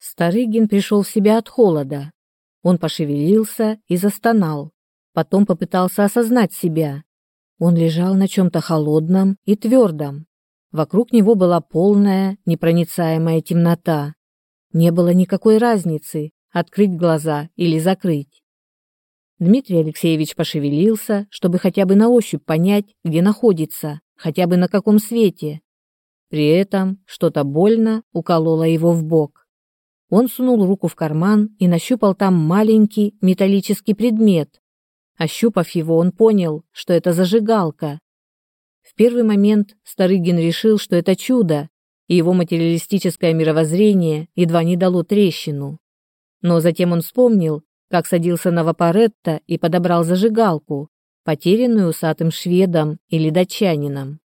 Старыгин пришел в себя от холода. Он пошевелился и застонал. Потом попытался осознать себя. Он лежал на чем-то холодном и твердом. Вокруг него была полная, непроницаемая темнота. Не было никакой разницы, открыть глаза или закрыть. Дмитрий Алексеевич пошевелился, чтобы хотя бы на ощупь понять, где находится, хотя бы на каком свете. При этом что-то больно укололо его в бок. Он сунул руку в карман и нащупал там маленький металлический предмет. Ощупав его, он понял, что это зажигалка. В первый момент Старыгин решил, что это чудо, и его материалистическое мировоззрение едва не дало трещину. Но затем он вспомнил, как садился на вапоретто и подобрал зажигалку, потерянную усатым шведом или датчанином.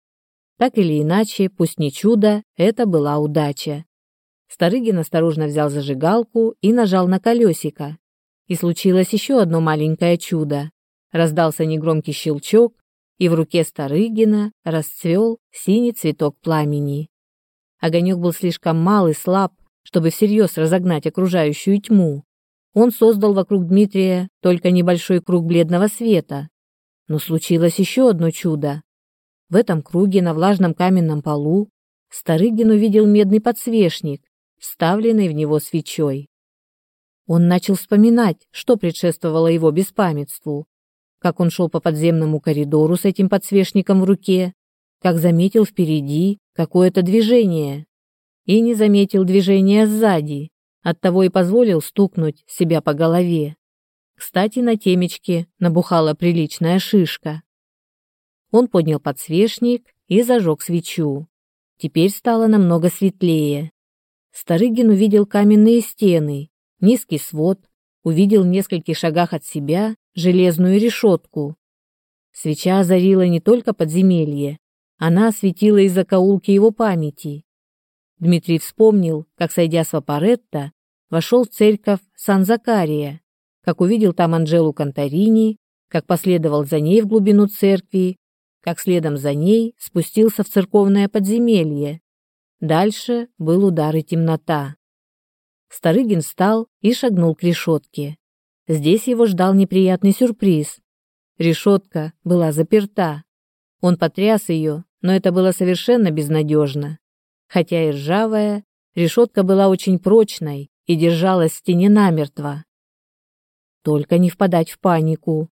Так или иначе, пусть не чудо, это была удача. Старыгин осторожно взял зажигалку и нажал на колесико. И случилось еще одно маленькое чудо. Раздался негромкий щелчок, и в руке Старыгина расцвел синий цветок пламени. Огонек был слишком мал и слаб, чтобы всерьез разогнать окружающую тьму. Он создал вокруг Дмитрия только небольшой круг бледного света. Но случилось еще одно чудо. В этом круге на влажном каменном полу Старыгин увидел медный подсвечник, вставленный в него свечой. Он начал вспоминать, что предшествовало его беспамятству, как он шел по подземному коридору с этим подсвечником в руке, как заметил впереди какое-то движение и не заметил движения сзади, оттого и позволил стукнуть себя по голове. Кстати, на темечке набухала приличная шишка. Он поднял подсвечник и зажег свечу. Теперь стало намного светлее. Старыгин увидел каменные стены, низкий свод, увидел в нескольких шагах от себя железную решетку. Свеча озарила не только подземелье, она осветила и закоулки его памяти. Дмитрий вспомнил, как, сойдя с Вапоретто, вошел в церковь Сан-Закария, как увидел там Анжелу Конторини, как последовал за ней в глубину церкви, как следом за ней спустился в церковное подземелье, Дальше был удар и темнота. Старыгин встал и шагнул к решетке. Здесь его ждал неприятный сюрприз. Решетка была заперта. Он потряс ее, но это было совершенно безнадежно. Хотя и ржавая, решетка была очень прочной и держалась в стене намертво. Только не впадать в панику.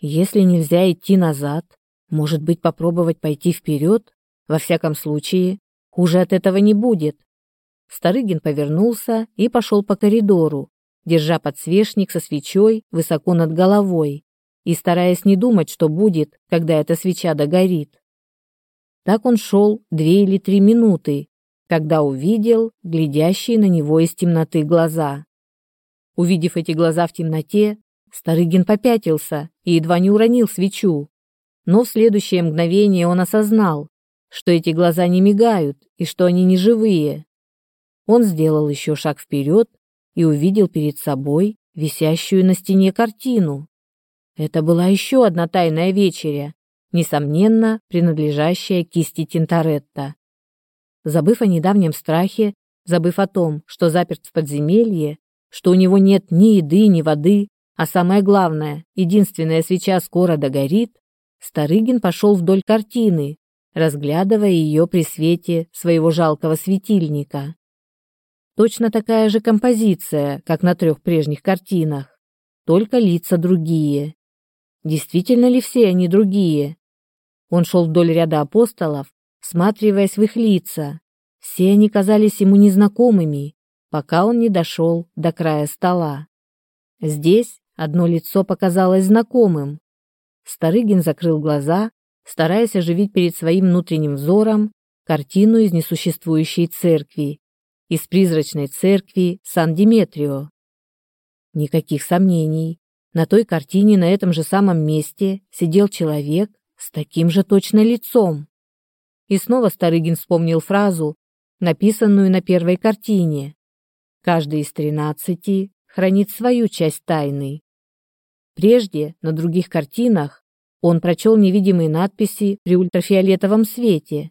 Если нельзя идти назад, может быть, попробовать пойти вперед? Во всяком случае, Хуже от этого не будет. Старыгин повернулся и пошел по коридору, держа подсвечник со свечой высоко над головой и стараясь не думать, что будет, когда эта свеча догорит. Так он шел две или три минуты, когда увидел глядящие на него из темноты глаза. Увидев эти глаза в темноте, Старыгин попятился и едва не уронил свечу. Но в следующее мгновение он осознал, что эти глаза не мигают и что они не живые. Он сделал еще шаг вперед и увидел перед собой висящую на стене картину. Это была еще одна тайная вечеря, несомненно, принадлежащая кисти Тинторетто. Забыв о недавнем страхе, забыв о том, что заперт в подземелье, что у него нет ни еды, ни воды, а самое главное, единственная свеча скоро догорит, Старыгин пошел вдоль картины, разглядывая ее при свете своего жалкого светильника. Точно такая же композиция, как на трех прежних картинах, только лица другие. Действительно ли все они другие? Он шел вдоль ряда апостолов, всматриваясь в их лица. Все они казались ему незнакомыми, пока он не дошел до края стола. Здесь одно лицо показалось знакомым. Старыгин закрыл глаза стараясь оживить перед своим внутренним взором картину из несуществующей церкви, из призрачной церкви Сан-Диметрио. Никаких сомнений. На той картине на этом же самом месте сидел человек с таким же точно лицом. И снова Старыгин вспомнил фразу, написанную на первой картине. Каждый из тринадцати хранит свою часть тайны. Прежде на других картинах он прочел невидимые надписи при ультрафиолетовом свете.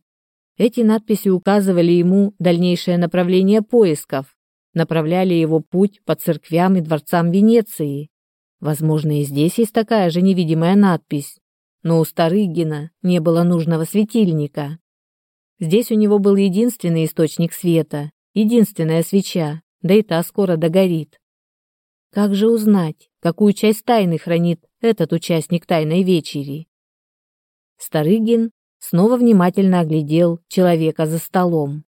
Эти надписи указывали ему дальнейшее направление поисков, направляли его путь по церквям и дворцам Венеции. Возможно, и здесь есть такая же невидимая надпись, но у Старыгина не было нужного светильника. Здесь у него был единственный источник света, единственная свеча, да и та скоро догорит. Как же узнать, какую часть тайны хранит этот участник тайной вечери? Старыгин снова внимательно оглядел человека за столом.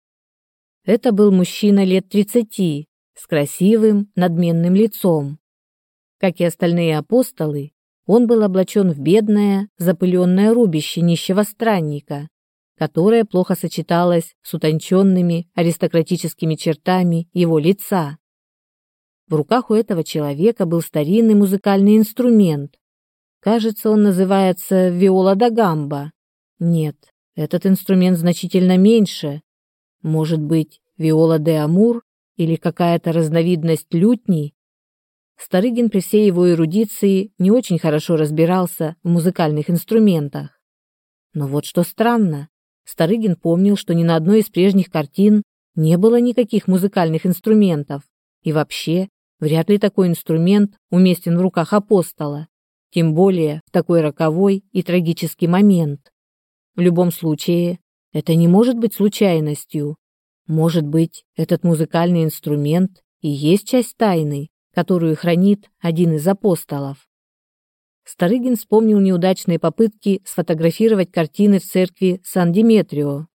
Это был мужчина лет тридцати, с красивым, надменным лицом. Как и остальные апостолы, он был облачен в бедное, запыленное рубище нищего странника, которое плохо сочеталось с утонченными аристократическими чертами его лица. В руках у этого человека был старинный музыкальный инструмент. Кажется, он называется виола да гамба. Нет, этот инструмент значительно меньше. Может быть, виола де амур или какая-то разновидность лютни? Старыгин при всей его эрудиции не очень хорошо разбирался в музыкальных инструментах. Но вот что странно, Старыгин помнил, что ни на одной из прежних картин не было никаких музыкальных инструментов, и вообще вряд ли такой инструмент уместен в руках апостола, тем более в такой роковой и трагический момент. В любом случае, это не может быть случайностью. Может быть, этот музыкальный инструмент и есть часть тайны, которую хранит один из апостолов. Старыгин вспомнил неудачные попытки сфотографировать картины в церкви Сан-Диметрио.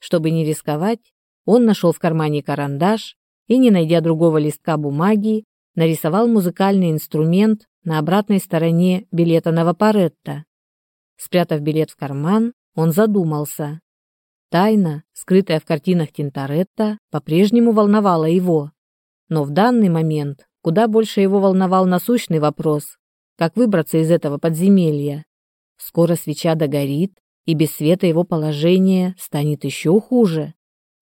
Чтобы не рисковать, он нашел в кармане карандаш и, не найдя другого листка бумаги, нарисовал музыкальный инструмент на обратной стороне билета на Вапоретто. Спрятав билет в карман, он задумался. Тайна, скрытая в картинах Тинторетто, по-прежнему волновала его. Но в данный момент куда больше его волновал насущный вопрос, как выбраться из этого подземелья. Скоро свеча догорит, и без света его положение станет еще хуже.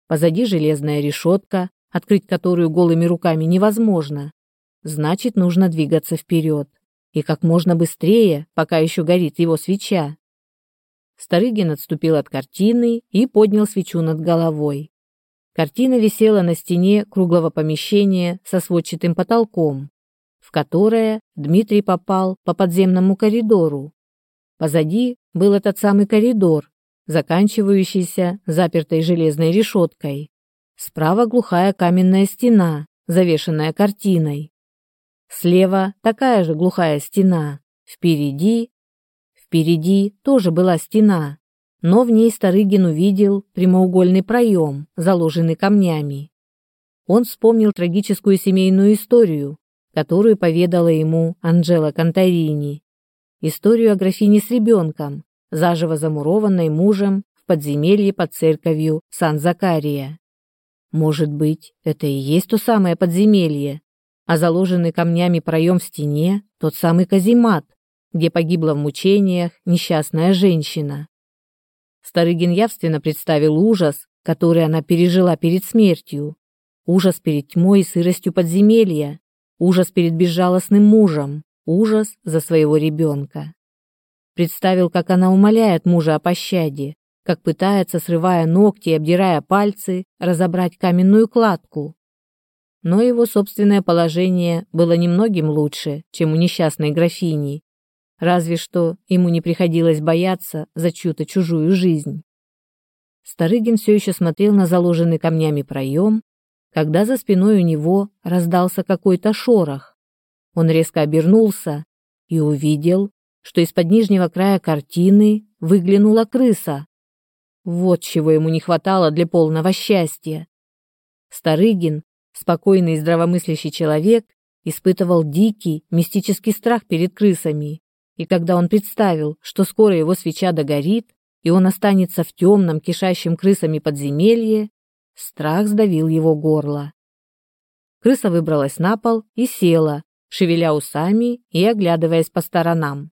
Позади железная решетка, открыть которую голыми руками невозможно. Значит, нужно двигаться вперед. И как можно быстрее, пока еще горит его свеча. Старыгин отступил от картины и поднял свечу над головой. Картина висела на стене круглого помещения со сводчатым потолком, в которое Дмитрий попал по подземному коридору. Позади был этот самый коридор, заканчивающийся запертой железной решеткой. Справа глухая каменная стена, завешенная картиной. Слева такая же глухая стена. Впереди... Впереди тоже была стена, но в ней Старыгин увидел прямоугольный проем, заложенный камнями. Он вспомнил трагическую семейную историю, которую поведала ему Анжела Конторини. Историю о графине с ребенком, заживо замурованной мужем в подземелье под церковью Сан-Закария. Может быть, это и есть то самое подземелье, а заложенный камнями проем в стене – тот самый каземат, где погибла в мучениях несчастная женщина. Старыгин явственно представил ужас, который она пережила перед смертью. Ужас перед тьмой и сыростью подземелья. Ужас перед безжалостным мужем. Ужас за своего ребенка. Представил, как она умоляет мужа о пощаде, как пытается, срывая ногти и обдирая пальцы, разобрать каменную кладку. Но его собственное положение было немногим лучше, чем у несчастной графини, Разве что ему не приходилось бояться за чью-то чужую жизнь. Старыгин все еще смотрел на заложенный камнями проем, когда за спиной у него раздался какой-то шорох. Он резко обернулся и увидел, что из-под нижнего края картины выглянула крыса. Вот чего ему не хватало для полного счастья. Старыгин, спокойный и здравомыслящий человек, испытывал дикий, мистический страх перед крысами и когда он представил, что скоро его свеча догорит, и он останется в темном, кишащем крысами подземелье, страх сдавил его горло. Крыса выбралась на пол и села, шевеля усами и оглядываясь по сторонам.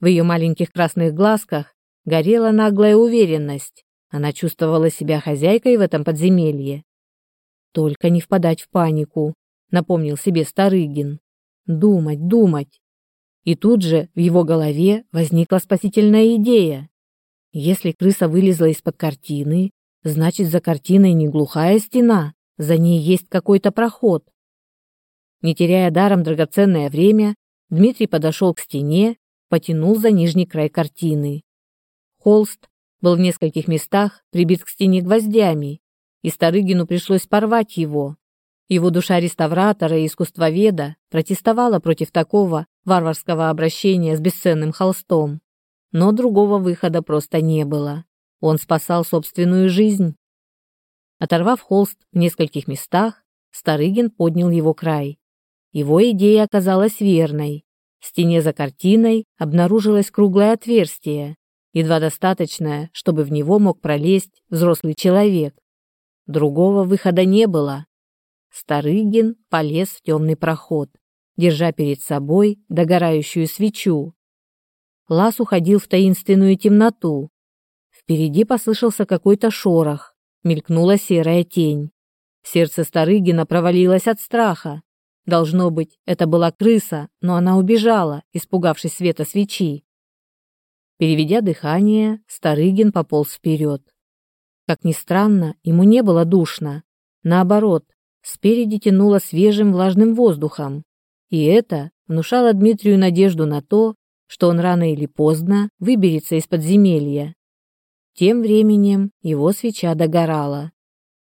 В ее маленьких красных глазках горела наглая уверенность. Она чувствовала себя хозяйкой в этом подземелье. Только не впадать в панику, напомнил себе Старыгин. Думать, думать. И тут же в его голове возникла спасительная идея. Если крыса вылезла из-под картины, значит, за картиной не глухая стена, за ней есть какой-то проход. Не теряя даром драгоценное время, Дмитрий подошел к стене, потянул за нижний край картины. Холст был в нескольких местах прибит к стене гвоздями, и Старыгину пришлось порвать его. Его душа реставратора и искусствоведа протестовала против такого варварского обращения с бесценным холстом. Но другого выхода просто не было. Он спасал собственную жизнь. Оторвав холст в нескольких местах, Старыгин поднял его край. Его идея оказалась верной. В стене за картиной обнаружилось круглое отверстие, едва достаточное, чтобы в него мог пролезть взрослый человек. Другого выхода не было. Старыгин полез в темный проход, держа перед собой догорающую свечу. Лаз уходил в таинственную темноту. Впереди послышался какой-то шорох, мелькнула серая тень. Сердце Старыгина провалилось от страха. Должно быть, это была крыса, но она убежала, испугавшись света свечи. Переведя дыхание, Старыгин пополз вперед. Как ни странно, ему не было душно. Наоборот, спереди тянуло свежим влажным воздухом. И это внушало Дмитрию надежду на то, что он рано или поздно выберется из подземелья. Тем временем его свеча догорала.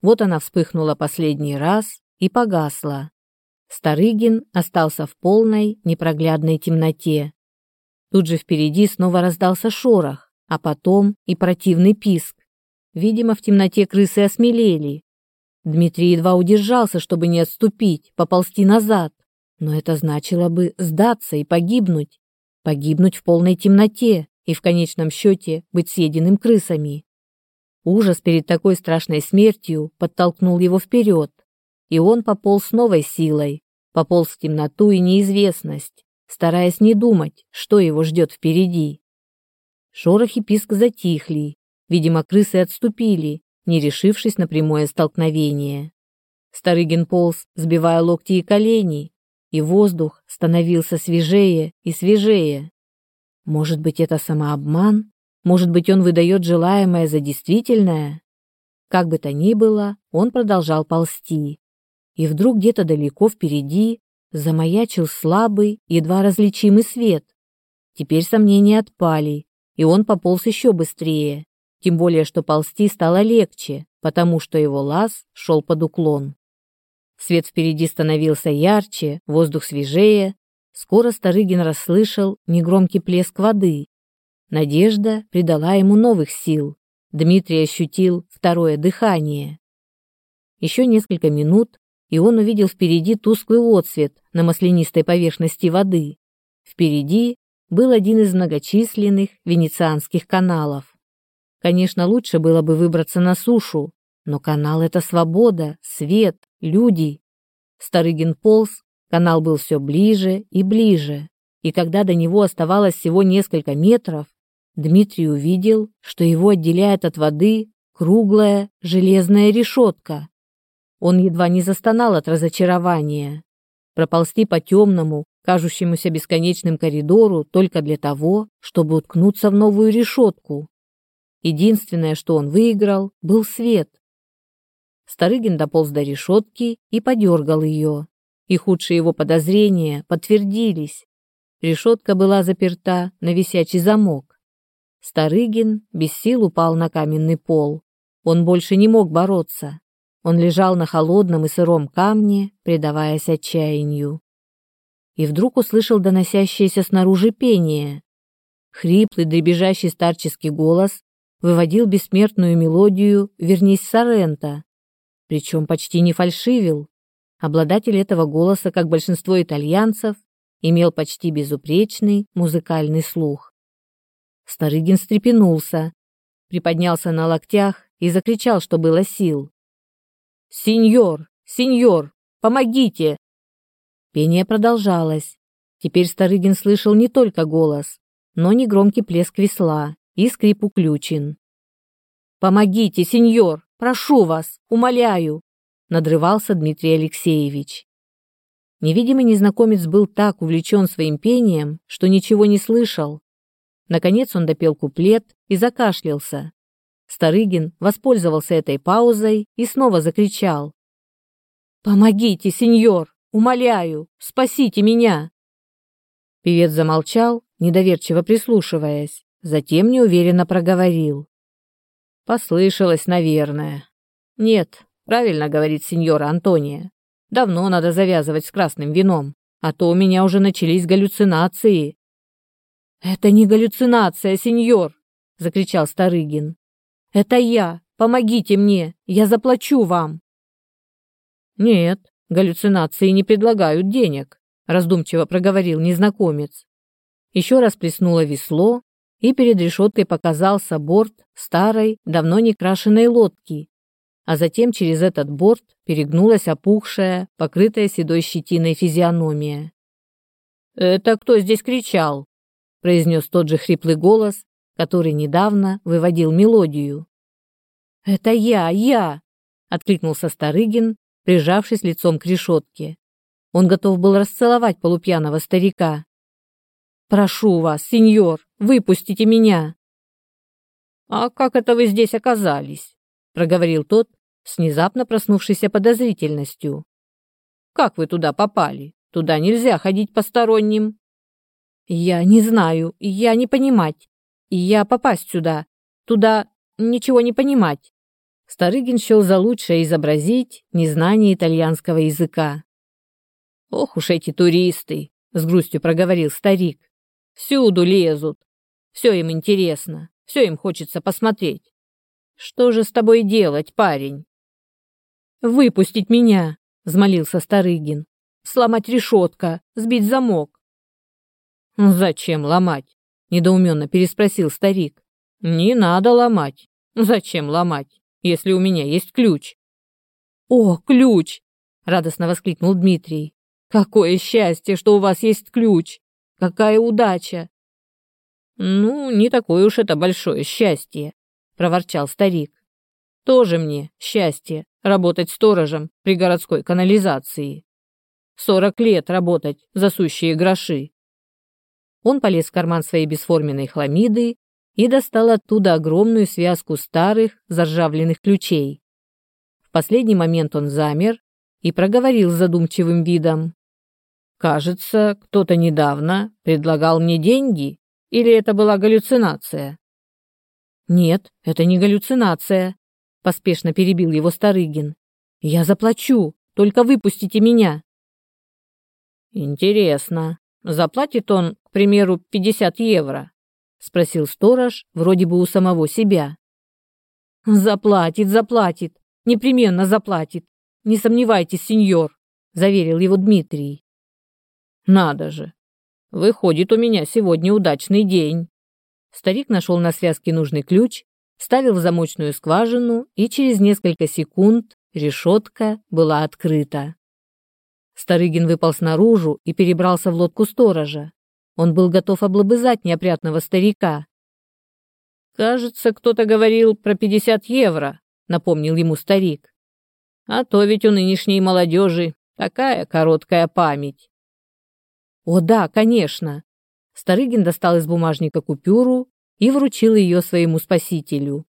Вот она вспыхнула последний раз и погасла. Старыгин остался в полной непроглядной темноте. Тут же впереди снова раздался шорох, а потом и противный писк. Видимо, в темноте крысы осмелели. Дмитрий едва удержался, чтобы не отступить, поползти назад. Но это значило бы сдаться и погибнуть. Погибнуть в полной темноте и в конечном счете быть съеденным крысами. Ужас перед такой страшной смертью подтолкнул его вперед, и он пополз с новой силой, пополз в темноту и неизвестность, стараясь не думать, что его ждет впереди. Шорох и писк затихли, видимо, крысы отступили, не решившись на прямое столкновение. Старыгин полз, сбивая локти и колени, и воздух становился свежее и свежее. Может быть, это самообман? Может быть, он выдает желаемое за действительное? Как бы то ни было, он продолжал ползти. И вдруг где-то далеко впереди замаячил слабый, едва различимый свет. Теперь сомнения отпали, и он пополз еще быстрее, тем более что ползти стало легче, потому что его лаз шел под уклон. Свет впереди становился ярче, воздух свежее. Скоро Старыгин расслышал негромкий плеск воды. Надежда придала ему новых сил. Дмитрий ощутил второе дыхание. Еще несколько минут, и он увидел впереди тусклый отсвет на маслянистой поверхности воды. Впереди был один из многочисленных венецианских каналов. Конечно, лучше было бы выбраться на сушу, но канал — это свобода, свет, люди. Старыгин полз, канал был все ближе и ближе, и когда до него оставалось всего несколько метров, Дмитрий увидел, что его отделяет от воды круглая железная решетка. Он едва не застонал от разочарования. Проползти по темному, кажущемуся бесконечным коридору только для того, чтобы уткнуться в новую решетку. Единственное, что он выиграл, был свет. Старыгин дополз до решетки и подергал ее. И худшие его подозрения подтвердились. Решетка была заперта на висячий замок. Старыгин без сил упал на каменный пол. Он больше не мог бороться. Он лежал на холодном и сыром камне, предаваясь отчаянию. И вдруг услышал доносящееся снаружи пение. Хриплый, дребезжащий старческий голос выводил бессмертную мелодию «Вернись, Соренто», причем почти не фальшивил. Обладатель этого голоса, как большинство итальянцев, имел почти безупречный музыкальный слух. Старыгин встрепенулся, приподнялся на локтях и закричал, что было сил. «Сеньор! Сеньор! Помогите!» Пение продолжалось. Теперь Старыгин слышал не только голос, но негромкий плеск весла и скрип уключен. «Помогите, сеньор! Прошу вас! Умоляю!» надрывался Дмитрий Алексеевич. Невидимый незнакомец был так увлечен своим пением, что ничего не слышал. Наконец он допел куплет и закашлялся. Старыгин воспользовался этой паузой и снова закричал. Помогите, сеньор, умоляю, спасите меня. Певец замолчал, недоверчиво прислушиваясь, затем неуверенно проговорил. Послышалось, наверное. Нет, правильно говорит сеньора Антония. Давно надо завязывать с красным вином, а то у меня уже начались галлюцинации. Это не галлюцинация, сеньор, закричал Старыгин. Это я. Помогите мне, я заплачу вам. Нет, галлюцинации не предлагают денег, раздумчиво проговорил незнакомец. Еще раз плеснуло весло, и перед решеткой показался борт старой, давно не крашеной лодки, а затем через этот борт перегнулась опухшая, покрытая седой щетиной физиономия. «Это кто здесь кричал?» – произнес тот же хриплый голос, который недавно выводил мелодию. «Это я, я!» – откликнулся Старыгин, прижавшись лицом к решетке. Он готов был расцеловать полупьяного старика. «Прошу вас, сеньор, выпустите меня!» «А как это вы здесь оказались?» – проговорил тот с внезапно проснувшейся подозрительностью. «Как вы туда попали? Туда нельзя ходить посторонним». «Я не знаю, я не понимать. Я попасть сюда. Туда ничего не понимать». Старыгин счел за лучшее изобразить незнание итальянского языка. «Ох уж эти туристы!» — с грустью проговорил старик. Всюду лезут. Все им интересно, все им хочется посмотреть. Что же с тобой делать, парень? Выпустить меня, взмолился Старыгин. Сломать решетка, сбить замок. Зачем ломать? Недоуменно переспросил старик. Не надо ломать. Зачем ломать, если у меня есть ключ? О, ключ! радостно воскликнул Дмитрий. Какое счастье, что у вас есть ключ! Какая удача!» «Ну, не такое уж это большое счастье», — проворчал старик. «Тоже мне счастье работать сторожем при городской канализации. Сорок лет работать за сущие гроши». Он полез в карман своей бесформенной хламиды и достал оттуда огромную связку старых заржавленных ключей. В последний момент он замер и проговорил задумчивым видом. Кажется, кто-то недавно предлагал мне деньги, или это была галлюцинация? Нет, это не галлюцинация, поспешно перебил его Старыгин. Я заплачу, только выпустите меня. Интересно, заплатит он, примеру, 50 евро? спросил сторож, вроде бы у самого себя. Заплатит, заплатит, непременно заплатит. Не сомневайтесь, сеньор, заверил его Дмитрий. Надо же. Выходит, у меня сегодня удачный день. Старик нашел на связке нужный ключ, ставил в замочную скважину, и через несколько секунд решетка была открыта. Старыгин выпал снаружи и перебрался в лодку сторожа. Он был готов облобызать неопрятного старика. «Кажется, кто-то говорил про пятьдесят евро», — напомнил ему старик. «А то ведь у нынешней молодежи такая короткая память». О да, конечно. Старыгин достал из бумажника купюру и вручил ее своему спасителю.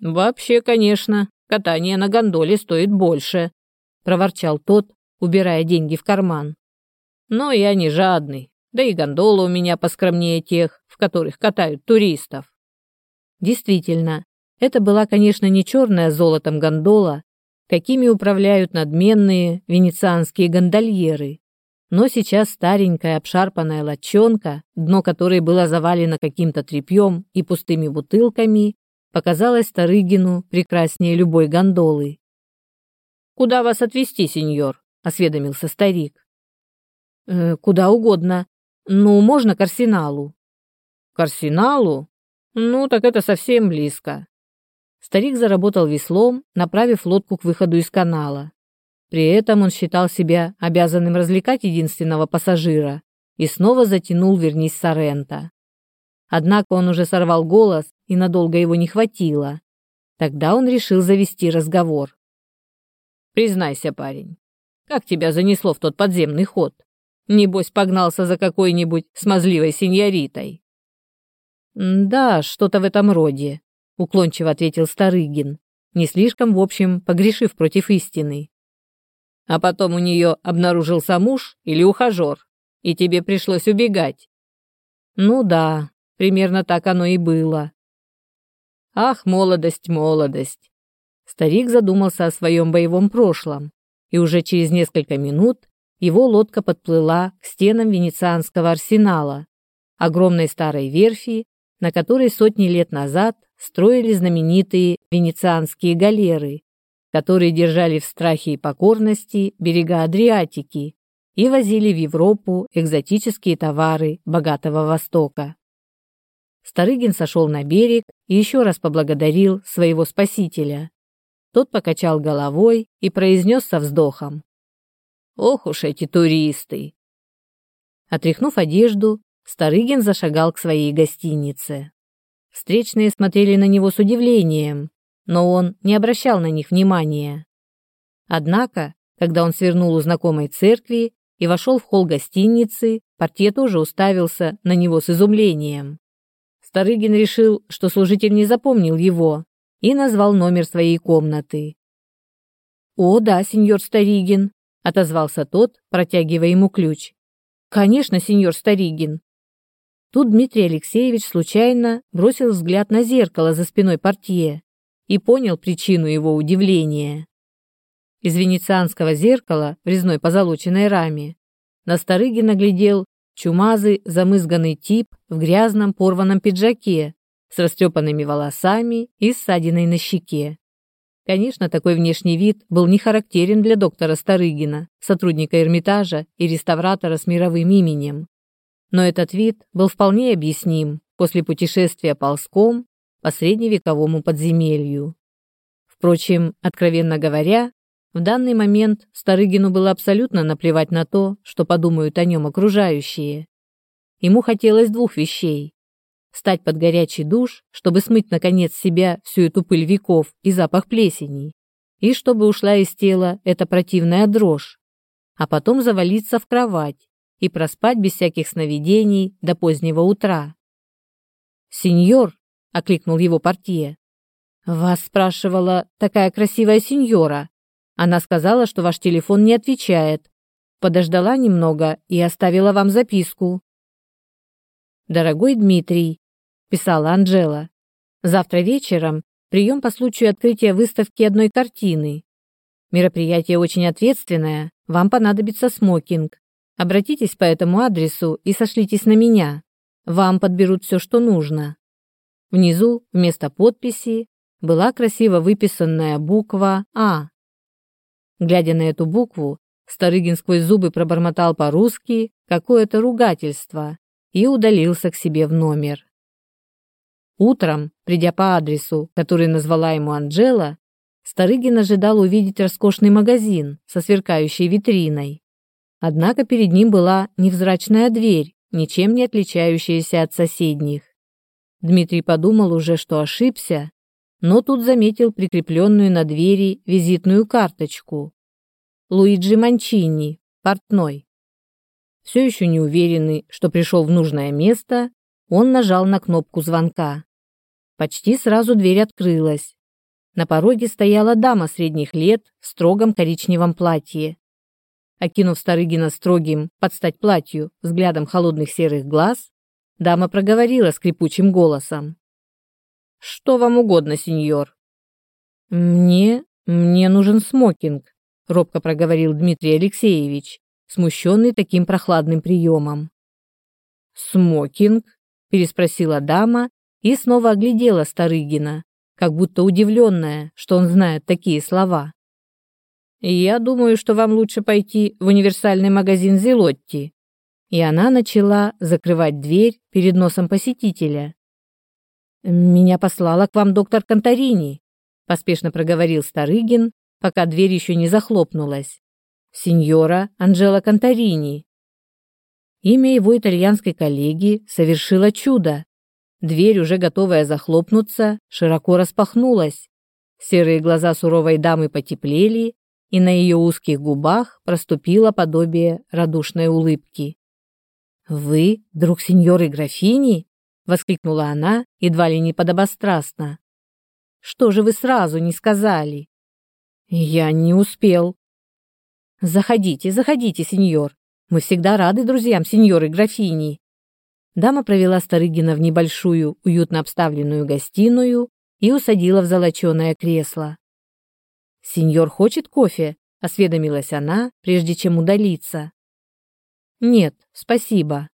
Вообще, конечно, катание на гондоле стоит больше, проворчал тот, убирая деньги в карман. Но я не жадный, да и гондола у меня поскромнее тех, в которых катают туристов. Действительно, это была, конечно, не черная золотом гондола, какими управляют надменные венецианские гондольеры, но сейчас старенькая обшарпанная лодчонка, дно которой было завалено каким-то тряпьем и пустыми бутылками, показалась Старыгину прекраснее любой гондолы. «Куда вас отвезти, сеньор?» — осведомился старик. «Э, «Куда угодно. Ну, можно к арсеналу». «К арсеналу? Ну, так это совсем близко». Старик заработал веслом, направив лодку к выходу из канала. При этом он считал себя обязанным развлекать единственного пассажира и снова затянул «Вернись, Соренто». Однако он уже сорвал голос, и надолго его не хватило. Тогда он решил завести разговор. «Признайся, парень, как тебя занесло в тот подземный ход? Небось, погнался за какой-нибудь смазливой сеньоритой?» «Да, что-то в этом роде», — уклончиво ответил Старыгин, не слишком, в общем, погрешив против истины. а потом у нее обнаружился муж или ухажер, и тебе пришлось убегать. Ну да, примерно так оно и было. Ах, молодость, молодость. Старик задумался о своем боевом прошлом, и уже через несколько минут его лодка подплыла к стенам венецианского арсенала, огромной старой верфи, на которой сотни лет назад строили знаменитые венецианские галеры, которые держали в страхе и покорности берега Адриатики и возили в Европу экзотические товары богатого Востока. Старыгин сошел на берег и еще раз поблагодарил своего спасителя. Тот покачал головой и произнес со вздохом. «Ох уж эти туристы!» Отряхнув одежду, Старыгин зашагал к своей гостинице. Встречные смотрели на него с удивлением, но он не обращал на них внимания. Однако, когда он свернул у знакомой церкви и вошел в холл гостиницы, портье тоже уставился на него с изумлением. Старыгин решил, что служитель не запомнил его, и назвал номер своей комнаты. «О, да, сеньор Старигин», — отозвался тот, протягивая ему ключ. «Конечно, сеньор Старигин». Тут Дмитрий Алексеевич случайно бросил взгляд на зеркало за спиной портье и понял причину его удивления. Из венецианского зеркала в резной позолоченной раме на Старыгина глядел чумазый замызганный тип в грязном порванном пиджаке с растрепанными волосами и ссадиной на щеке. Конечно, такой внешний вид был не характерен для доктора Старыгина, сотрудника Эрмитажа и реставратора с мировым именем. Но этот вид был вполне объясним после путешествия ползком по средневековому подземелью. Впрочем, откровенно говоря, в данный момент Старыгину было абсолютно наплевать на то, что подумают о нем окружающие. Ему хотелось двух вещей. Стать под горячий душ, чтобы смыть наконец с себя всю эту пыль веков и запах плесени, и чтобы ушла из тела эта противная дрожь, а потом завалиться в кровать и проспать без всяких сновидений до позднего утра. «Сеньор!» окликнул его портье. Вас спрашивала такая красивая сеньора. Она сказала, что ваш телефон не отвечает. Подождала немного и оставила вам записку. Дорогой Дмитрий, писала Анжела. Завтра вечером прием по случаю открытия выставки одной картины. Мероприятие очень ответственное, вам понадобится смокинг. Обратитесь по этому адресу и сошлитесь на меня. Вам подберут все, что нужно. Внизу вместо подписи была красиво выписанная буква «А». Глядя на эту букву, Старыгин сквозь зубы пробормотал по-русски какое-то ругательство и удалился к себе в номер. Утром, придя по адресу, который назвала ему Анжела, Старыгин ожидал увидеть роскошный магазин со сверкающей витриной. Однако перед ним была невзрачная дверь, ничем не отличающаяся от соседних. Дмитрий подумал уже, что ошибся, но тут заметил прикрепленную на двери визитную карточку. Луиджи Манчини, портной. Все еще не уверенный, что пришел в нужное место, он нажал на кнопку звонка. Почти сразу дверь открылась. На пороге стояла дама средних лет в строгом коричневом платье. Окинув Старыгина строгим, под стать платью, взглядом холодных серых глаз, Дама проговорила скрипучим голосом. «Что вам угодно, сеньор?» «Мне... мне нужен смокинг», — робко проговорил Дмитрий Алексеевич, смущенный таким прохладным приемом. «Смокинг?» — переспросила дама и снова оглядела Старыгина, как будто удивленная, что он знает такие слова. «Я думаю, что вам лучше пойти в универсальный магазин Зелотти и она начала закрывать дверь перед носом посетителя. «Меня послала к вам доктор Конторини», — поспешно проговорил Старыгин, пока дверь еще не захлопнулась. «Сеньора Анжела Конторини». Имя его итальянской коллеги совершило чудо. Дверь, уже готовая захлопнуться, широко распахнулась. Серые глаза суровой дамы потеплели, и на ее узких губах проступило подобие радушной улыбки. «Вы, друг сеньоры графини?» — воскликнула она, едва ли не подобострастно. «Что же вы сразу не сказали?» «Я не успел». Заходите, заходите, сеньор. Мы всегда рады друзьям сеньоры графини. Дама провела Старыгина в небольшую, уютно обставленную гостиную и усадила в золоченое кресло. «Сеньор хочет кофе?» – осведомилась она, прежде чем удалиться. «Нет, спасибо».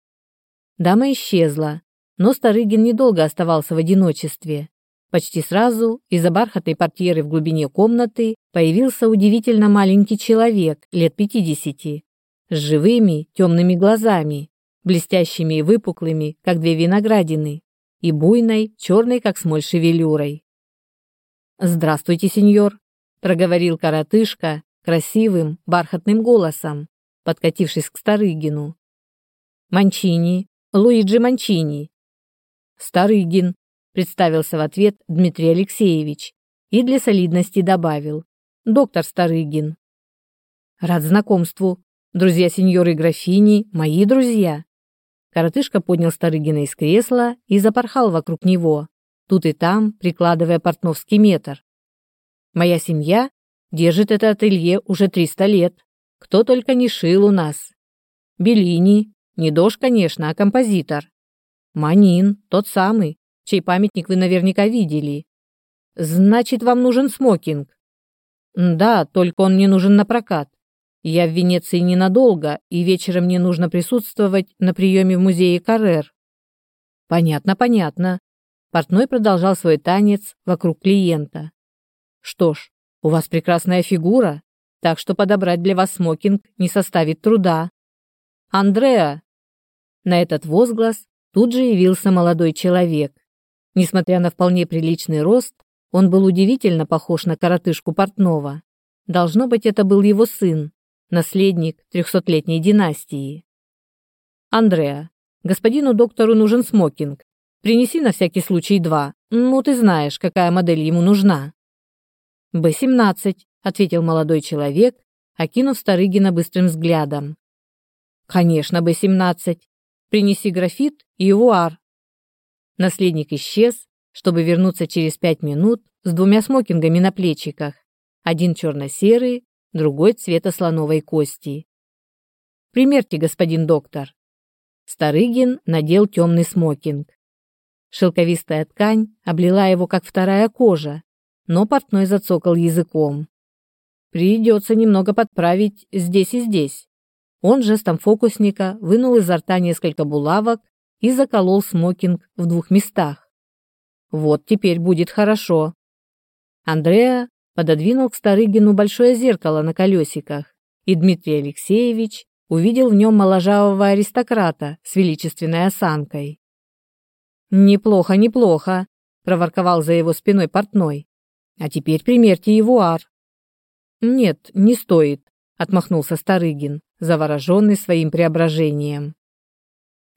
Дама исчезла, но Старыгин недолго оставался в одиночестве. Почти сразу из-за бархатной портьеры в глубине комнаты появился удивительно маленький человек лет пятидесяти, с живыми темными глазами, блестящими и выпуклыми, как две виноградины, и буйной, черной, как смоль шевелюрой. «Здравствуйте, сеньор», — проговорил коротышка красивым, бархатным голосом, подкатившись к Старыгину. «Манчини, Луиджи Манчини». «Старыгин», — представился в ответ Дмитрий Алексеевич и для солидности добавил. «Доктор Старыгин». «Рад знакомству. Друзья сеньоры графини, мои друзья». Коротышка поднял Старыгина из кресла и запорхал вокруг него, тут и там прикладывая портновский метр. «Моя семья держит это ателье уже 300 лет. Кто только не шил у нас. Беллини, не Дож, конечно, а композитор. Манин, тот самый, чей памятник вы наверняка видели. Значит, вам нужен смокинг? Да, только он мне нужен на прокат. Я в Венеции ненадолго, и вечером мне нужно присутствовать на приеме в музее Каррер. Понятно, понятно. Портной продолжал свой танец вокруг клиента. Что ж, у вас прекрасная фигура, так что подобрать для вас смокинг не составит труда. Андреа! На этот возглас тут же явился молодой человек. Несмотря на вполне приличный рост, он был удивительно похож на коротышку портного. Должно быть, это был его сын, наследник трехсотлетней династии. Андреа, господину доктору нужен смокинг. Принеси на всякий случай два. Ну, ты знаешь, какая модель ему нужна. Б-17, ответил молодой человек, окинув Старыгина быстрым взглядом. Конечно, Б-17. Принеси графит и вуар. Наследник исчез, чтобы вернуться через пять минут с двумя смокингами на плечиках. Один черно-серый, другой цвета слоновой кости. Примерьте, господин доктор. Старыгин надел темный смокинг. Шелковистая ткань облила его, как вторая кожа, но портной зацокал языком. Придется немного подправить здесь и здесь. Он жестом фокусника вынул изо рта несколько булавок и заколол смокинг в двух местах. Вот теперь будет хорошо. Андреа пододвинул к Старыгину большое зеркало на колесиках, и Дмитрий Алексеевич увидел в нем моложавого аристократа с величественной осанкой. «Неплохо, неплохо», — проворковал за его спиной портной. «А теперь примерьте его ар». «Нет, не стоит», — отмахнулся Старыгин, завороженный своим преображением.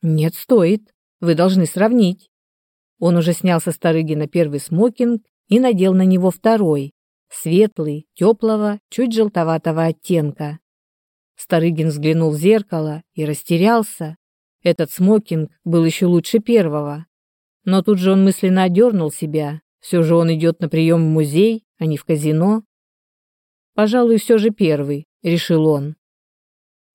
«Нет, стоит. Вы должны сравнить». Он уже снял со Старыгина первый смокинг и надел на него второй, светлый, теплого, чуть желтоватого оттенка. Старыгин взглянул в зеркало и растерялся. Этот смокинг был еще лучше первого. Но тут же он мысленно одернул себя. Все же он идет на прием в музей, а не в казино. «Пожалуй, все же первый», — решил он.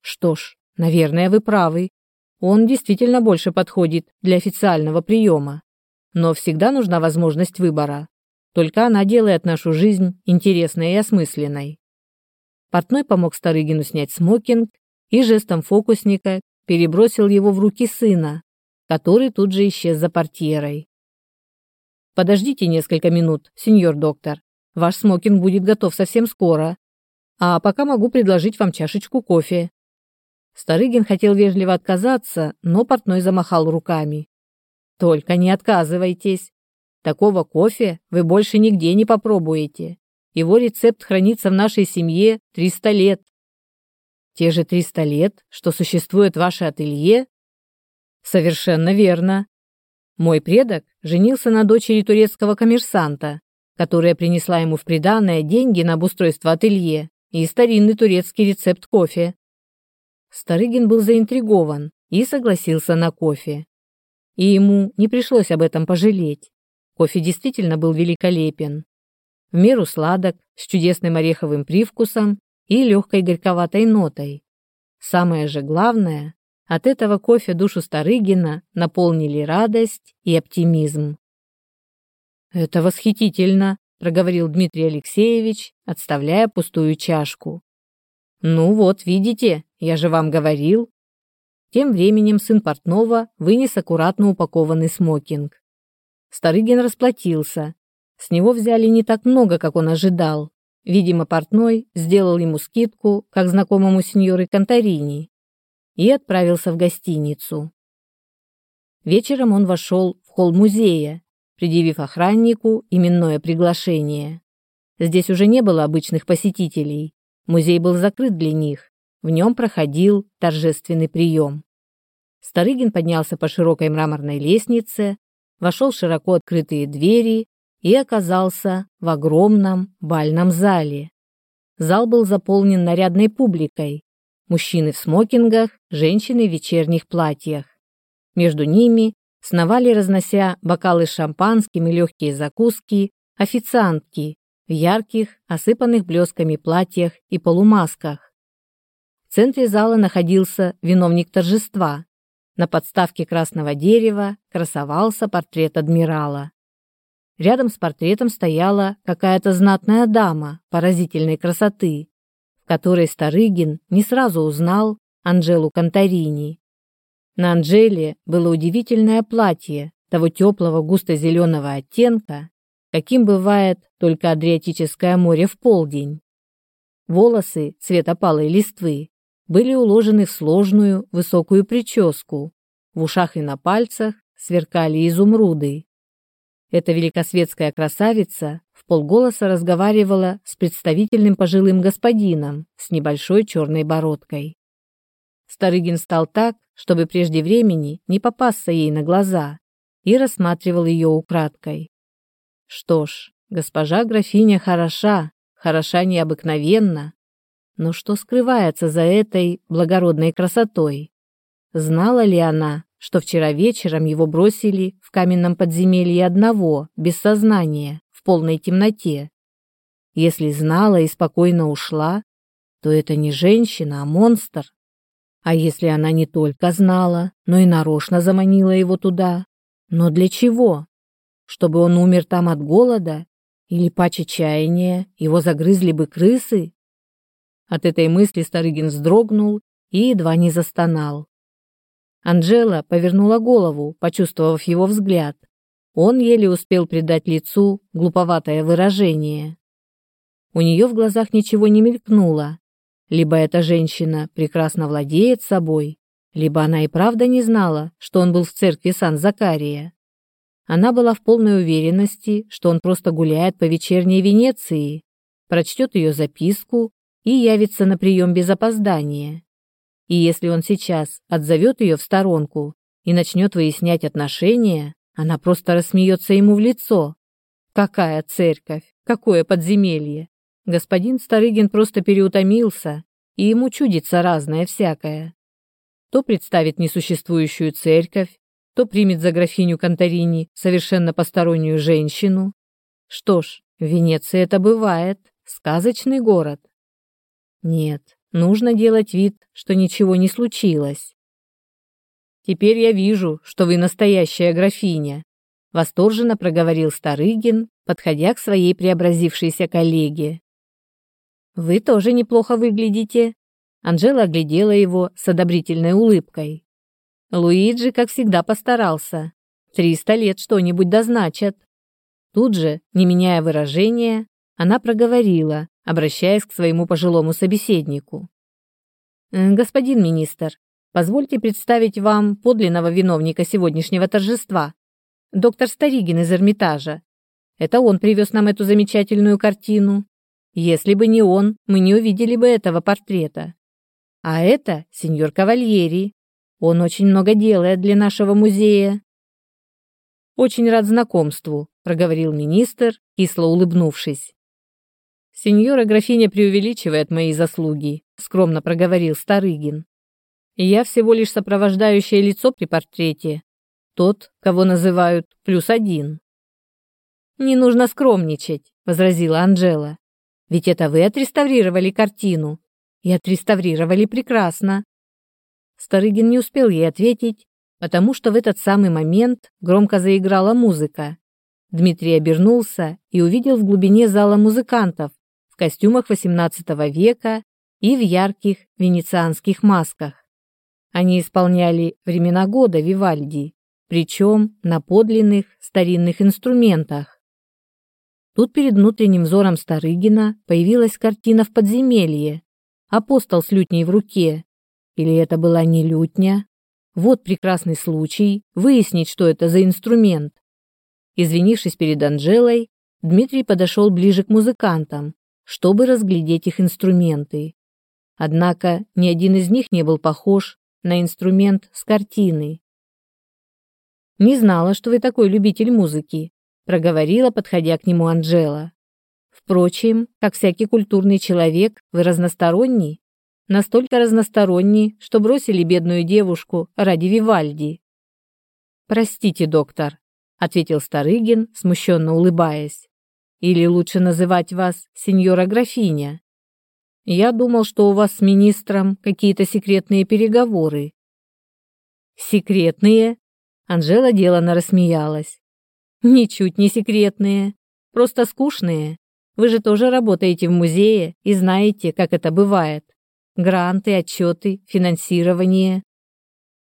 «Что ж, наверное, вы правы. Он действительно больше подходит для официального приема. Но всегда нужна возможность выбора. Только она делает нашу жизнь интересной и осмысленной. Портной помог Старыгину снять смокинг и жестом фокусника перебросил его в руки сына, который тут же исчез за портьерой. «Подождите несколько минут, сеньор доктор. Ваш смокинг будет готов совсем скоро. А пока могу предложить вам чашечку кофе». Старыгин хотел вежливо отказаться, но портной замахал руками. «Только не отказывайтесь. Такого кофе вы больше нигде не попробуете. Его рецепт хранится в нашей семье 300 лет. Те же 300 лет, что существует ваше ателье? Совершенно верно. Мой предок женился на дочери турецкого коммерсанта, которая принесла ему в приданое деньги на обустройство ателье и старинный турецкий рецепт кофе. Старыгин был заинтригован и согласился на кофе. И ему не пришлось об этом пожалеть. Кофе действительно был великолепен. В меру сладок, с чудесным ореховым привкусом и легкой горьковатой нотой. Самое же главное, от этого кофе душу Старыгина наполнили радость и оптимизм. «Это восхитительно», — проговорил Дмитрий Алексеевич, отставляя пустую чашку. «Ну вот, видите, я же вам говорил». Тем временем сын портного вынес аккуратно упакованный смокинг. Старыгин расплатился. С него взяли не так много, как он ожидал. Видимо, портной сделал ему скидку, как знакомому сеньоре Конторини, и отправился в гостиницу. Вечером он вошел в холл музея, предъявив охраннику именное приглашение. Здесь уже не было обычных посетителей. Музей был закрыт для них. В нем проходил торжественный прием. Старыгин поднялся по широкой мраморной лестнице, вошел в широко открытые двери и оказался в огромном бальном зале. Зал был заполнен нарядной публикой. Мужчины в смокингах, женщины в вечерних платьях. Между ними сновали, разнося бокалы с шампанским и легкие закуски, официантки в ярких, осыпанных блесками платьях и полумасках. В центре зала находился виновник торжества. На подставке красного дерева красовался портрет адмирала. Рядом с портретом стояла какая-то знатная дама поразительной красоты, в которой Старыгин не сразу узнал Анжелу Конторини. На Анжеле было удивительное платье того теплого густо-зеленого оттенка, каким бывает только Адриатическое море в полдень. Волосы цвета палой листвы были уложены в сложную высокую прическу, в ушах и на пальцах сверкали изумруды. Эта великосветская красавица в полголоса разговаривала с представительным пожилым господином с небольшой черной бородкой. Старыгин стал так, чтобы прежде времени не попасться ей на глаза, и рассматривал ее украдкой. Что ж, госпожа графиня хороша, хороша необыкновенно, но что скрывается за этой благородной красотой? Знала ли она, что вчера вечером его бросили в каменном подземелье одного, без сознания, в полной темноте? Если знала и спокойно ушла, то это не женщина, а монстр. А если она не только знала, но и нарочно заманила его туда? Но для чего? Чтобы он умер там от голода? Или паче чаяния его загрызли бы крысы? От этой мысли Старыгин вздрогнул и едва не застонал. Анжела повернула голову, почувствовав его взгляд. Он еле успел придать лицу глуповатое выражение. У нее в глазах ничего не мелькнуло, либо эта женщина прекрасно владеет собой, либо она и правда не знала, что он был в церкви Сан-Закария. Она была в полной уверенности, что он просто гуляет по вечерней Венеции, прочтет ее записку и явится на прием без опоздания. И если он сейчас отзовет ее в сторонку и начнет выяснять отношения, она просто рассмеется ему в лицо. Какая церковь? Какое подземелье? Господин Старыгин просто переутомился, и ему чудится разное всякое. То представит несуществующую церковь, то примет за графиню Конторини совершенно постороннюю женщину. Что ж, в Венеции это бывает, сказочный город. Нет, нужно делать вид, что ничего не случилось. Теперь я вижу, что вы настоящая графиня, восторженно проговорил Старыгин, подходя к своей преобразившейся коллеге. Вы тоже неплохо выглядите. Анжела оглядела его с одобрительной улыбкой. Луиджи, как всегда, постарался. Триста лет что-нибудь дозначат. Тут же, не меняя выражения, она проговорила, обращаясь к своему пожилому собеседнику. «Э, «Господин министр, позвольте представить вам подлинного виновника сегодняшнего торжества, доктор Старигин из Эрмитажа. Это он привез нам эту замечательную картину. Если бы не он, мы не увидели бы этого портрета. А это сеньор Кавальери. Он очень много делает для нашего музея. Очень рад знакомству, проговорил министр, кисло улыбнувшись. Сеньора графиня преувеличивает мои заслуги, скромно проговорил Старыгин. Я всего лишь сопровождающее лицо при портрете, тот, кого называют плюс один. Не нужно скромничать, возразила Анжела. Ведь это вы отреставрировали картину, и отреставрировали прекрасно. Старыгин не успел ей ответить, потому что в этот самый момент громко заиграла музыка. Дмитрий обернулся и увидел в глубине зала музыкантов в костюмах XVIII века и в ярких венецианских масках. Они исполняли времена года Вивальди, причем на подлинных старинных инструментах. Тут перед внутренним взором Старыгина появилась картина в подземелье. Апостол с лютней в руке. Или это была не лютня? Вот прекрасный случай выяснить, что это за инструмент. Извинившись перед Анжелой, Дмитрий подошел ближе к музыкантам, чтобы разглядеть их инструменты. Однако ни один из них не был похож на инструмент с картины. «Не знала, что вы такой любитель музыки», — проговорила, подходя к нему Анжела. «Впрочем, как всякий культурный человек, вы разносторонний, настолько разносторонний, что бросили бедную девушку ради Вивальди». «Простите, доктор», — ответил Старыгин, смущенно улыбаясь. «Или лучше называть вас сеньора графиня. Я думал, что у вас с министром какие-то секретные переговоры». «Секретные?» Анжела делано рассмеялась. Ничуть не секретные, просто скучные. Вы же тоже работаете в музее и знаете, как это бывает. Гранты, отчеты, финансирование.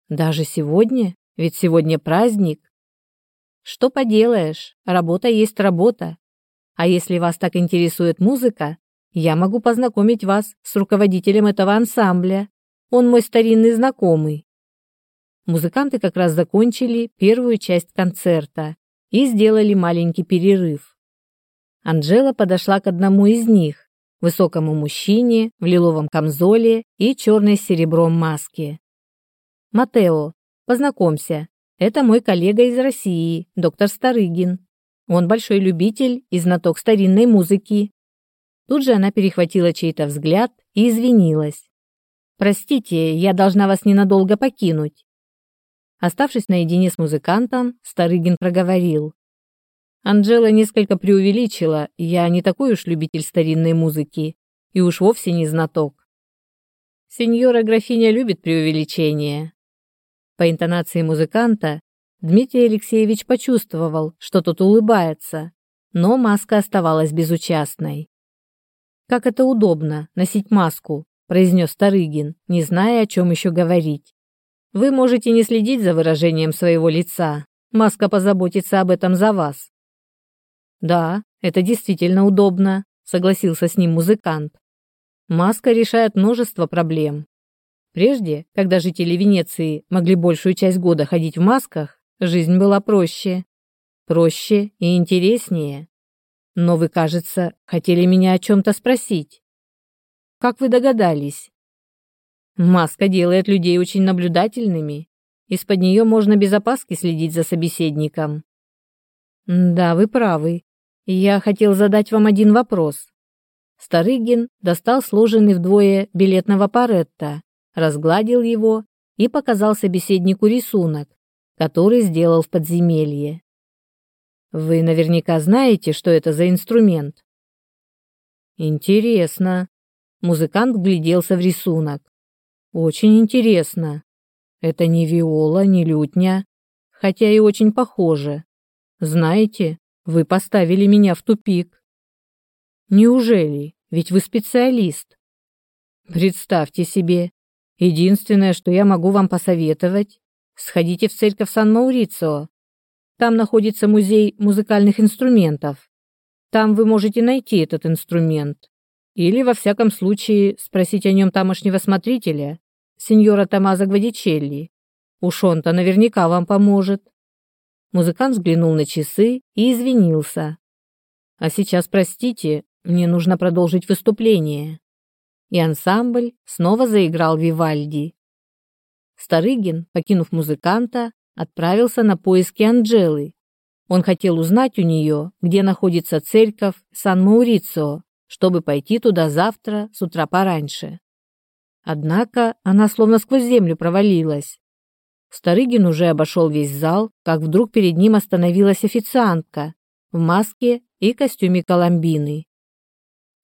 Даже сегодня? Ведь сегодня праздник. Что поделаешь, работа есть работа. А если вас так интересует музыка, я могу познакомить вас с руководителем этого ансамбля. Он мой старинный знакомый. Музыканты как раз закончили первую часть концерта и сделали маленький перерыв. Анжела подошла к одному из них, высокому мужчине в лиловом камзоле и черной с серебром маске. «Матео, познакомься, это мой коллега из России, доктор Старыгин. Он большой любитель и знаток старинной музыки». Тут же она перехватила чей-то взгляд и извинилась. «Простите, я должна вас ненадолго покинуть. Оставшись наедине с музыкантом, Старыгин проговорил. Анжела несколько преувеличила, я не такой уж любитель старинной музыки и уж вовсе не знаток. Сеньора графиня любит преувеличение. По интонации музыканта Дмитрий Алексеевич почувствовал, что тот улыбается, но маска оставалась безучастной. «Как это удобно, носить маску», – произнес Старыгин, не зная, о чем еще говорить. Вы можете не следить за выражением своего лица. Маска позаботится об этом за вас. Да, это действительно удобно, согласился с ним музыкант. Маска решает множество проблем. Прежде, когда жители Венеции могли большую часть года ходить в масках, жизнь была проще. Проще и интереснее. Но вы, кажется, хотели меня о чем-то спросить. Как вы догадались? Маска делает людей очень наблюдательными. Из-под нее можно без опаски следить за собеседником. Да, вы правы. Я хотел задать вам один вопрос. Старыгин достал сложенный вдвое билетного паретта, разгладил его и показал собеседнику рисунок, который сделал в подземелье. Вы наверняка знаете, что это за инструмент. Интересно. Музыкант гляделся в рисунок. Очень интересно. Это не виола, не лютня, хотя и очень похоже. Знаете, вы поставили меня в тупик. Неужели? Ведь вы специалист. Представьте себе, единственное, что я могу вам посоветовать, сходите в церковь Сан-Маурицио. Там находится музей музыкальных инструментов. Там вы можете найти этот инструмент. Или, во всяком случае, спросить о нем тамошнего смотрителя сеньора Томазо Гвадичелли. Уж он-то наверняка вам поможет. Музыкант взглянул на часы и извинился. А сейчас, простите, мне нужно продолжить выступление. И ансамбль снова заиграл Вивальди. Старыгин, покинув музыканта, отправился на поиски Анджелы. Он хотел узнать у нее, где находится церковь Сан-Маурицио, чтобы пойти туда завтра с утра пораньше. Однако она словно сквозь землю провалилась. Старыгин уже обошел весь зал, как вдруг перед ним остановилась официантка в маске и костюме Коломбины.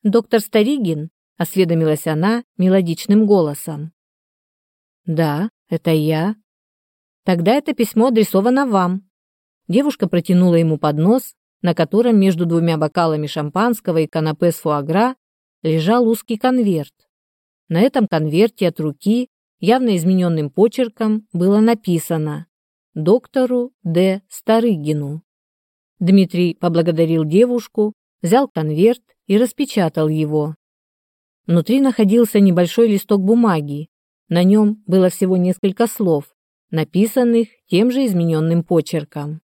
«Доктор Старыгин, осведомилась она мелодичным голосом. Да, это я. Тогда это письмо адресовано вам. Девушка протянула ему поднос, на котором между двумя бокалами шампанского и канапе с фуагра лежал узкий конверт. На этом конверте от руки, явно измененным почерком, было написано «Доктору Д. Старыгину». Дмитрий поблагодарил девушку, взял конверт и распечатал его. Внутри находился небольшой листок бумаги. На нем было всего несколько слов, написанных тем же измененным почерком.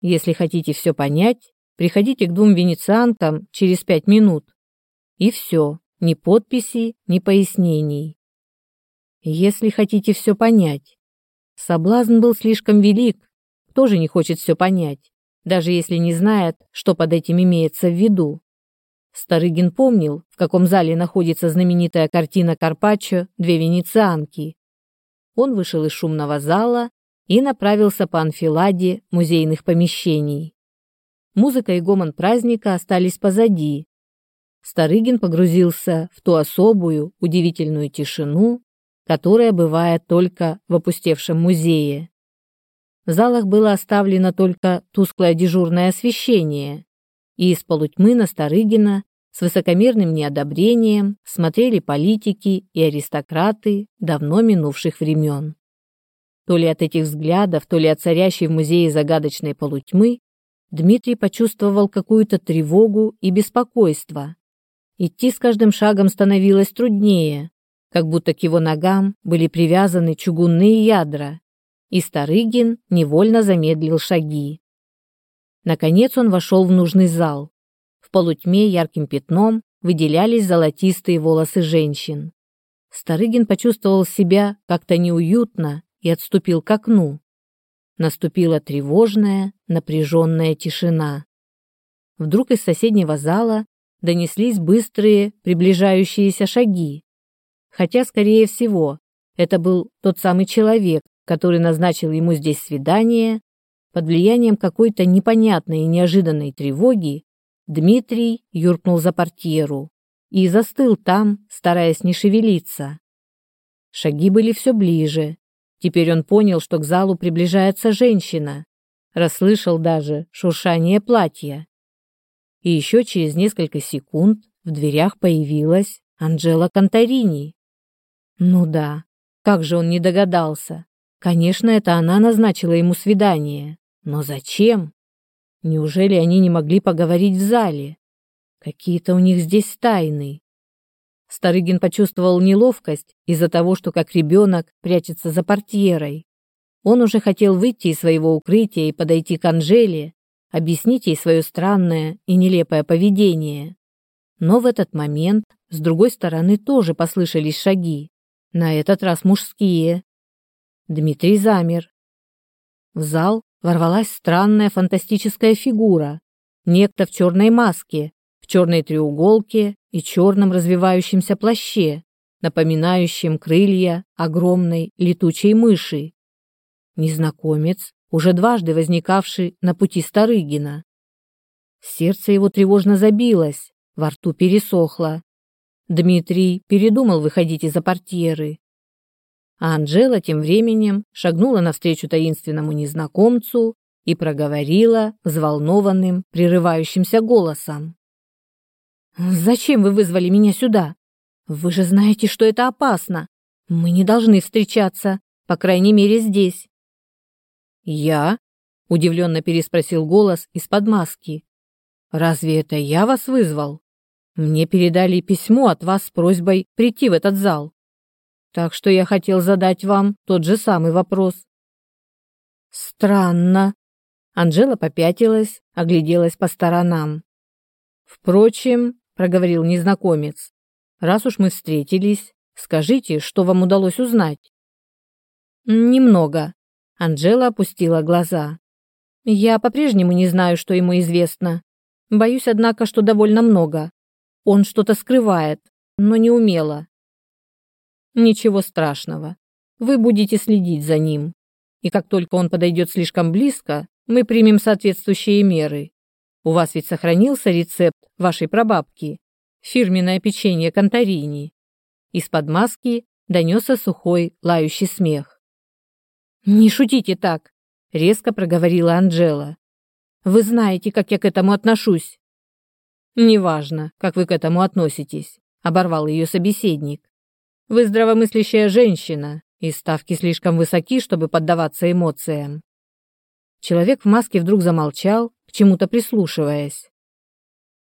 Если хотите все понять, приходите к двум венецианкам через пять минут. И все, ни подписи, ни пояснений. Если хотите все понять. Соблазн был слишком велик, кто же не хочет все понять, даже если не знает, что под этим имеется в виду. Старыгин помнил, в каком зале находится знаменитая картина Карпаччо «Две венецианки». Он вышел из шумного зала и направился по анфиладе музейных помещений. Музыка и гомон праздника остались позади, Старыгин погрузился в ту особую, удивительную тишину, которая бывает только в опустевшем музее. В залах было оставлено только тусклое дежурное освещение, и из полутьмы на Старыгина с высокомерным неодобрением смотрели политики и аристократы давно минувших времен. То ли от этих взглядов, то ли от царящей в музее загадочной полутьмы, Дмитрий почувствовал какую-то тревогу и беспокойство. Идти с каждым шагом становилось труднее, как будто к его ногам были привязаны чугунные ядра, и Старыгин невольно замедлил шаги. Наконец он вошел в нужный зал. В полутьме ярким пятном выделялись золотистые волосы женщин. Старыгин почувствовал себя как-то неуютно и отступил к окну. Наступила тревожная, напряженная тишина. Вдруг из соседнего зала донеслись быстрые приближающиеся шаги. Хотя, скорее всего, это был тот самый человек, который назначил ему здесь свидание, под влиянием какой-то непонятной и неожиданной тревоги Дмитрий юркнул за портьеру и застыл там, стараясь не шевелиться. Шаги были все ближе. Теперь он понял, что к залу приближается женщина. Расслышал даже шуршание платья и еще через несколько секунд в дверях появилась Анжела Конторини. Ну да, как же он не догадался. Конечно, это она назначила ему свидание. Но зачем? Неужели они не могли поговорить в зале? Какие-то у них здесь тайны. Старыгин почувствовал неловкость из-за того, что как ребенок прячется за портьерой. Он уже хотел выйти из своего укрытия и подойти к Анжеле, объяснить ей свое странное и нелепое поведение. Но в этот момент с другой стороны тоже послышались шаги, на этот раз мужские. Дмитрий замер. В зал ворвалась странная фантастическая фигура, некто в черной маске, в черной треуголке и черном развивающемся плаще, напоминающем крылья огромной летучей мыши. Незнакомец уже дважды возникавший на пути Старыгина. Сердце его тревожно забилось, во рту пересохло. Дмитрий передумал выходить из-за портьеры. А Анжела тем временем шагнула навстречу таинственному незнакомцу и проговорила взволнованным, прерывающимся голосом. «Зачем вы вызвали меня сюда? Вы же знаете, что это опасно. Мы не должны встречаться, по крайней мере, здесь. «Я?» – удивленно переспросил голос из-под маски. «Разве это я вас вызвал? Мне передали письмо от вас с просьбой прийти в этот зал. Так что я хотел задать вам тот же самый вопрос». «Странно». Анжела попятилась, огляделась по сторонам. «Впрочем», — проговорил незнакомец, — «раз уж мы встретились, скажите, что вам удалось узнать?» «Немного», Анжела опустила глаза. Я по-прежнему не знаю, что ему известно. Боюсь, однако, что довольно много. Он что-то скрывает, но не умело. Ничего страшного. Вы будете следить за ним. И как только он подойдет слишком близко, мы примем соответствующие меры. У вас ведь сохранился рецепт вашей прабабки. фирменное печенье Конторини. Из-под маски донесся сухой, лающий смех. «Не шутите так», — резко проговорила Анжела. «Вы знаете, как я к этому отношусь». «Неважно, как вы к этому относитесь», — оборвал ее собеседник. «Вы здравомыслящая женщина, и ставки слишком высоки, чтобы поддаваться эмоциям». Человек в маске вдруг замолчал, к чему-то прислушиваясь.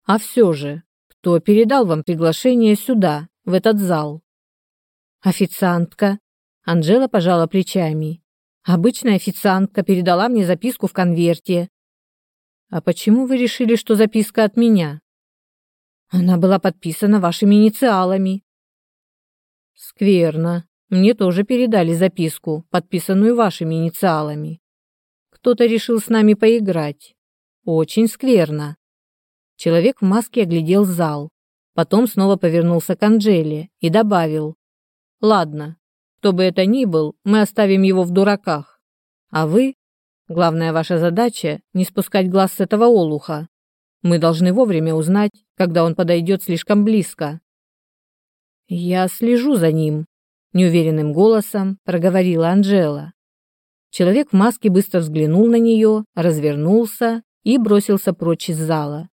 «А все же, кто передал вам приглашение сюда, в этот зал?» «Официантка». Анжела пожала плечами. «Обычная официантка передала мне записку в конверте». «А почему вы решили, что записка от меня?» «Она была подписана вашими инициалами». «Скверно. Мне тоже передали записку, подписанную вашими инициалами. Кто-то решил с нами поиграть. Очень скверно». Человек в маске оглядел зал, потом снова повернулся к Анжеле и добавил. Ладно, кто бы это ни был, мы оставим его в дураках. А вы? Главная ваша задача — не спускать глаз с этого олуха. Мы должны вовремя узнать, когда он подойдет слишком близко. Я слежу за ним, неуверенным голосом проговорила Анжела. Человек в маске быстро взглянул на нее, развернулся и бросился прочь из зала.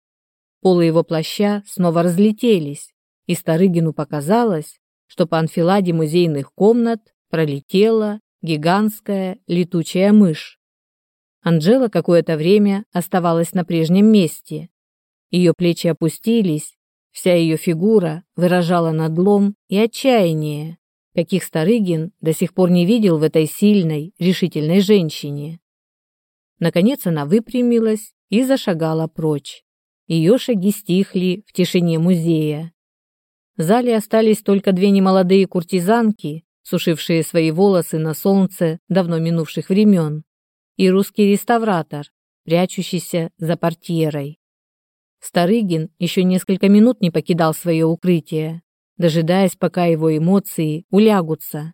Полы его плаща снова разлетелись, и Старыгину показалось, что по анфиладе музейных комнат пролетела гигантская летучая мышь. Анжела какое-то время оставалась на прежнем месте. Ее плечи опустились, вся ее фигура выражала надлом и отчаяние, каких Старыгин до сих пор не видел в этой сильной, решительной женщине. Наконец она выпрямилась и зашагала прочь. Ее шаги стихли в тишине музея. В зале остались только две немолодые куртизанки, сушившие свои волосы на солнце давно минувших времен, и русский реставратор, прячущийся за портьерой. Старыгин еще несколько минут не покидал свое укрытие, дожидаясь, пока его эмоции улягутся.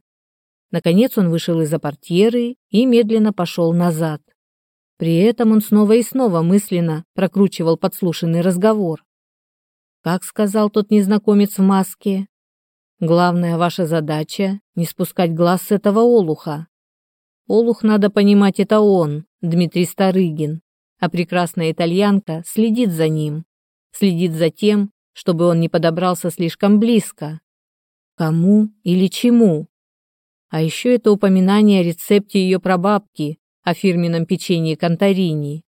Наконец он вышел из-за портьеры и медленно пошел назад. При этом он снова и снова мысленно прокручивал подслушанный разговор. Как сказал тот незнакомец в маске, главная ваша задача — не спускать глаз с этого олуха. Олух, надо понимать, это он, Дмитрий Старыгин, а прекрасная итальянка следит за ним, следит за тем, чтобы он не подобрался слишком близко. Кому или чему? А еще это упоминание о рецепте ее прабабки, о фирменном печенье Конторини.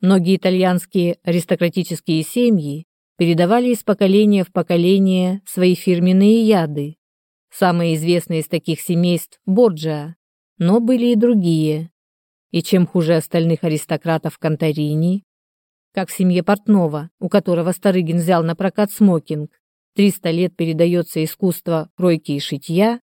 Многие итальянские аристократические семьи передавали из поколения в поколение свои фирменные яды. Самые известные из таких семейств – Борджиа, но были и другие. И чем хуже остальных аристократов Конторини, как в семье Портнова, у которого Старыгин взял на прокат смокинг, 300 лет передается искусство кройки и шитья,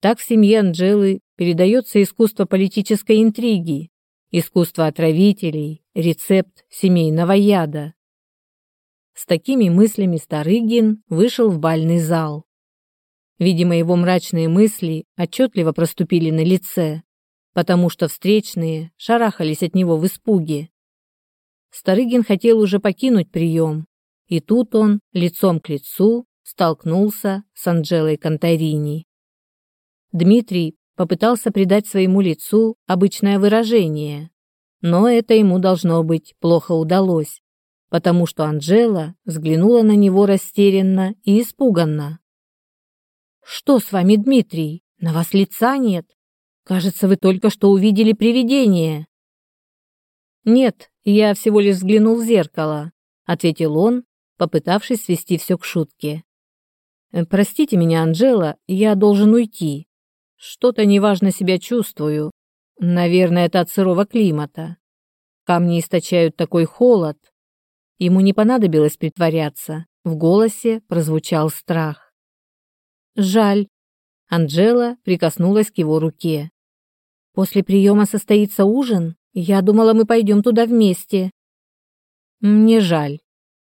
так в семье Анжелы передается искусство политической интриги, искусство отравителей, рецепт семейного яда. С такими мыслями Старыгин вышел в бальный зал. Видимо, его мрачные мысли отчетливо проступили на лице, потому что встречные шарахались от него в испуге. Старыгин хотел уже покинуть прием, и тут он, лицом к лицу, столкнулся с Анжелой Конторини. Дмитрий попытался придать своему лицу обычное выражение, но это ему должно быть плохо удалось потому что Анжела взглянула на него растерянно и испуганно. «Что с вами, Дмитрий? На вас лица нет? Кажется, вы только что увидели привидение». «Нет, я всего лишь взглянул в зеркало», — ответил он, попытавшись свести все к шутке. «Э, «Простите меня, Анжела, я должен уйти. Что-то неважно себя чувствую. Наверное, это от сырого климата. Камни источают такой холод, Ему не понадобилось притворяться. В голосе прозвучал страх. «Жаль». Анжела прикоснулась к его руке. «После приема состоится ужин? Я думала, мы пойдем туда вместе». «Мне жаль».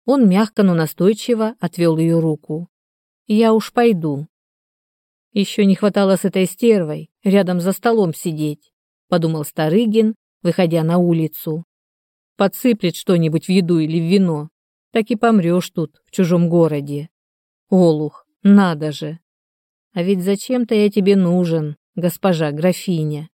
Он мягко, но настойчиво отвел ее руку. «Я уж пойду». Еще не хватало с этой стервой рядом за столом сидеть, подумал Старыгин, выходя на улицу подсыплет что-нибудь в еду или в вино, так и помрешь тут, в чужом городе. Олух, надо же. А ведь зачем-то я тебе нужен, госпожа графиня.